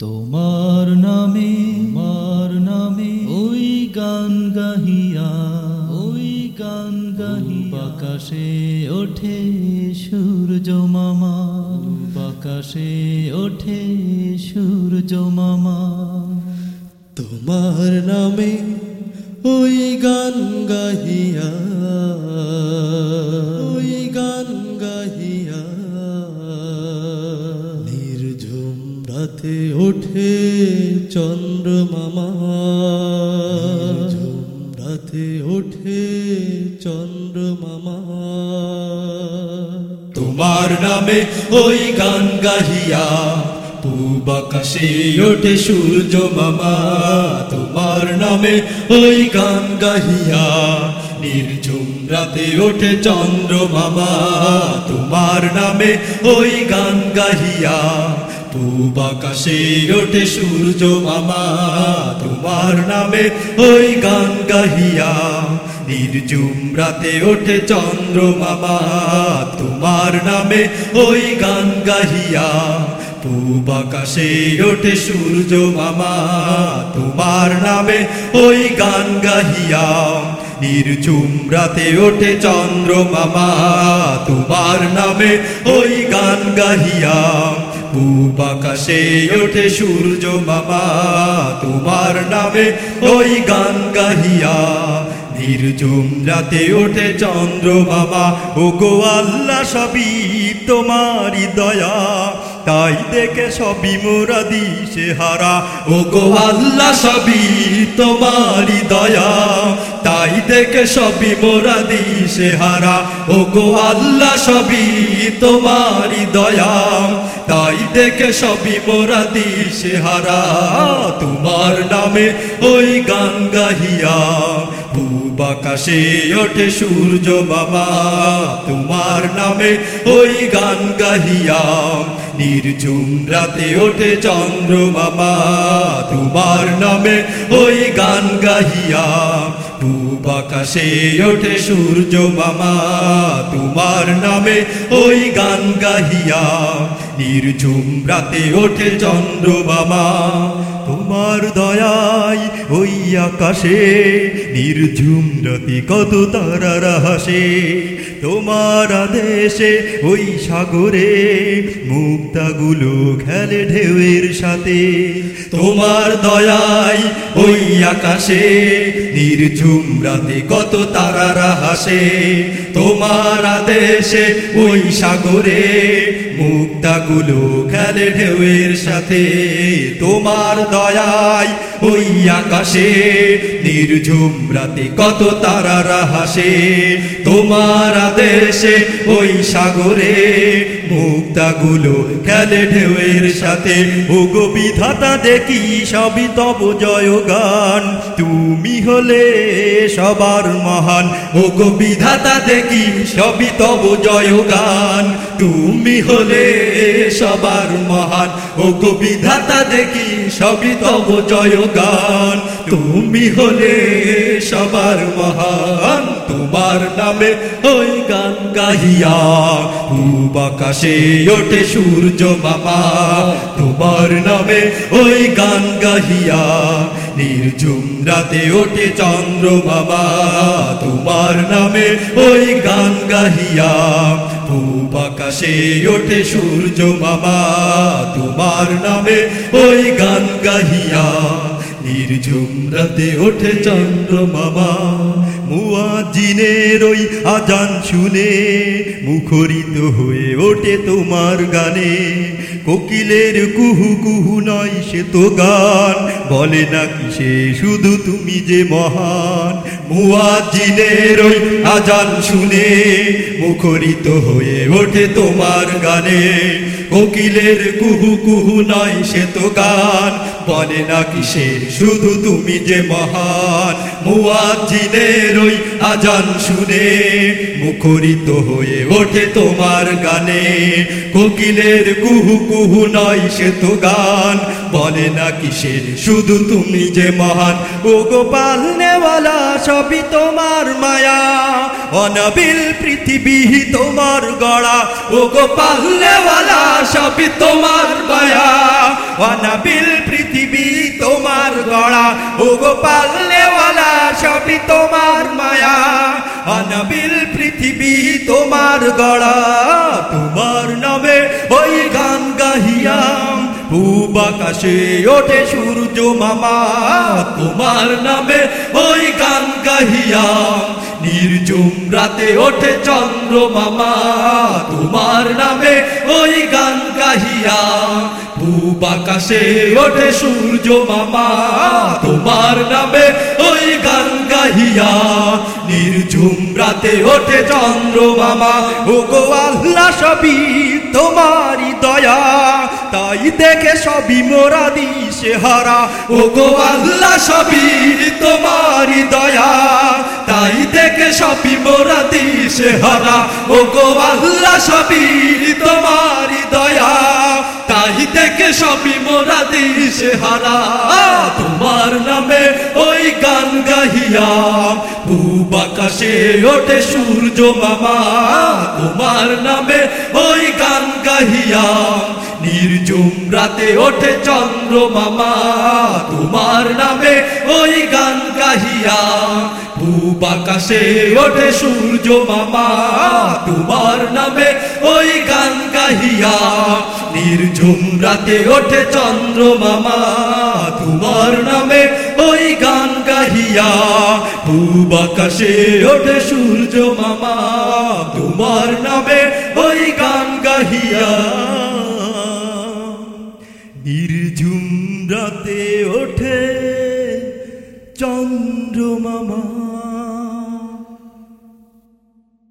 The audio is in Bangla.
তোমার নামে মার নামে ওই গান গাহিয়া ওই গান গাহি আকাশে ওঠে সূর্য মামা আকাশে ওঠে সূর্য মামা। তোমার নামে ওই গান গাহিয়া ওঠে চন্দ্র মামা রাতে ওঠে চন্দ্র মামা তোমার নামে ওই গান গাহিয়া পূব আকাশে ওঠে সূর্য মামা। তোমার নামে ওই গান গাহিয়া নির্ঝুম রাতে ওঠে চন্দ্র মামা তোমার নামে ওই গান গাহিয়া পূব ওঠে সূর্য মামা, তোমার নামে ওই গান গাহিয়া। নির্জুম রাতে ওঠে চন্দ্র মামা, তোমার নামে ওই গান গাহিয়া। পূব আকাশে ওঠে সূর্য মামা, তোমার নামে ওই গান গাহিয়া। নির্ঝুম রাতে ওঠে চন্দ্র মামা, তোমার নামে ওই গান গাহিয়া। পূব আকাশে ওঠে সূর্য বাবা তোমার নামে ওই গান গাহিয়া। নির্জুম রাতে ওঠে চন্দ্র বাবা ও গো আল্লাহ সবই তোমারই দয়া। তাই দেখে সবই মোরা দিশে হারা। ও গো আল্লাহ, সবই তোমারই দয়া। তাই দেখে সবই মোরা দিশে হারা। ও গো আল্লাহ, সবই তোমারই দয়া। তাই দেখে সবই মোরা দিশে হারা। তোমার নামে ওই গান গাহিয়া। পূব ওঠে সূর্য বাবা। তোমার নামে ওই গান গাহিয়া নির্ঝুম রাতে ওঠে চন্দ্র বাবা তোমার নামে ওই গান গাহিয়া পূব আকাশে ওঠে সূর্য মামা। তোমার নামে ওই গান গাহিয়া নির্ঝুম রাতে ওঠে চন্দ্র বাবা তোমার দয়াই ওই আকাশে, নির্ঝুম রতি কত তার হাসে তোমার আদেশে ওই সাগরে মুক্তাগুলো খেলে ঢেউয়ের সাথে। তোমার দয়াই ওই আকাশে, নির্ঝুম রাতে কত তারারা হাসে। তোমার আদেশে ওই সাগরে, মুক্তাগুলো খেলে ঢেউয়ের সাথে। তোমার দয়ায় ওই আকাশে, নির্ঝুম রাতে কত তারারা হাসে তোমার আদেশে ওই সাগরে, মুক্তাগুলো খেলে ঢেউয়ের সাথে। ও গো বিধাতা, দেখি সবই তব জয় গান তুমি হলে সবার মহান। ও গো বিধাতা, দেখি সবই তব জয় গান তুমি হলে সবার মহান। ও গো বিধাতা, দেখি সবই তব জয় গান। তুমি হলে সবার মহান, তোমার নামে ওই গান গাহিয়া। পূব আকাশে ওঠে সূর্য বাবা তোমার নামে ওই গান গাহিয়া। নির্ঝুম রাতে ওঠে চন্দ্র বাবা তোমার নামে ওই গান গাহিয়া। পূব আকাশে ওঠে সূর্য বাবা তোমার নামে ওই গান গাহিয়া। নির্ঝুম ওঠে চন্দ্র মামা মুয়াজিনের ওই আজান শুনে মুখরিত হয়ে ওঠে তোমার গানে। কোকিলের কুহু কুহু নয় সে তো গান, বলে নাকি সে শুধু তুমি যে মহান। মুয়াজিনের ওই আজান শুনে মুখরিত হয়ে ওঠে তোমার গানে। কোকিলের কুহু কুহু নয় সে তো গান বলে না কিসের? শুধু তুমি যে মহান মুয়াজ্জিনের ওই আজান শুনে মুখরিত হয়ে ওঠে তোমার গানে। কোকিলের কুহু কুহু নয় সে তো গান, বলে না কিসের? শুধু তুমি যে মহান। ও গোপাল নেওয়ালা, সবই তোমার মায়া। অনবিল পৃথিবী তোমার গড়া। ও গোপাল নেওয়ালা, সবই তোমার মায়া। অনবিল গড়া ও গোপাল নেওয়ালা সবই তোমার মায়া। অনবিল পৃথিবী তোমার গড়া। পূব আকাশে ওঠে সূর্য মামা, তোমার নামে ওই গান গাহিয়াম। নির্জুম রাতে ওঠে চন্দ্র মামা, তোমার নামে ওই গান গাহিয়া পূব আকাশে ওঠে সূর্য মামা, তোমার নামে ওই গান গাহিয়া নির্ঝুম রাতে ওঠে চন্দ্র মামা ও গো আল্লাহ সবই তোমারই দয়া। তাই দেখে সবই মোরা দিশে হারা। ও গো আল্লাহ, সবই তোমারই দয়া। তাই দেখে সবই মোরা দিশে হারা। ও গো আল্লাহ, সবই তোমারই দয়া। তাই দেখে সবই মোরা দিশে হারা। তোমার নামে ওই গান গাহিয়া পূব আকাশে ওঠে সূর্য মামা। তোমার নামে ওই গান গাহিয়া নির্জুম রাতে ওঠে চন্দ্র মামা। তোমার নামে ওই গান গাহিয়া, পূব আকাশে ওঠে সূর্য মামা। তোমার নামে ওই গান গাহিয়া নির্ঝুম রাতে ওঠে চন্দ্র মামা। তোমার নামে ওই গান গাহিয়া, পূব আকাশে ওঠে সূর্য মামা। তোমার নামে ওই গান গাহিয়া।